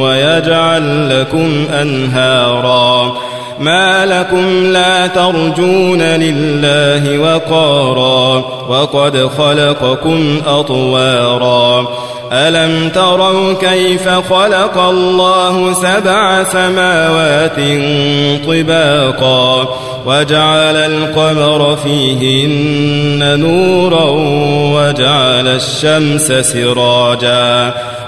ويجعل لكم أنهارا. ما لكم لا ترجون لله وقارا. وقد خلقكم أطوارا. ألم تروا كيف خلق الله سبع سماوات طباقا؟ وجعل القمر فيهن نورا وجعل الشمس سراجا.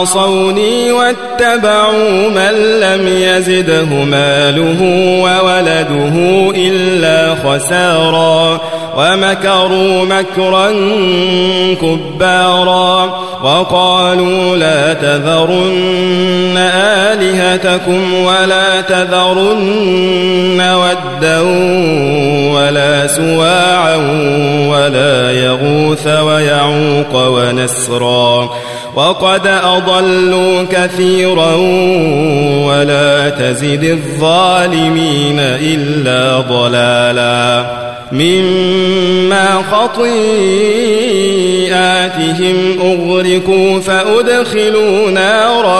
عصوني واتبعوا من لم يزده ماله وولده إلا خسارا ومكروا مكرا كبارا وقالوا لا تذرن آلهتكم ولا تذرن ودا يغوث ويعوق ونسرا وقد أضلوا كثيرا ولا تزد الظالمين إلا ضلالا مما خطيئاتهم أغرقوا فأدخلوا نارا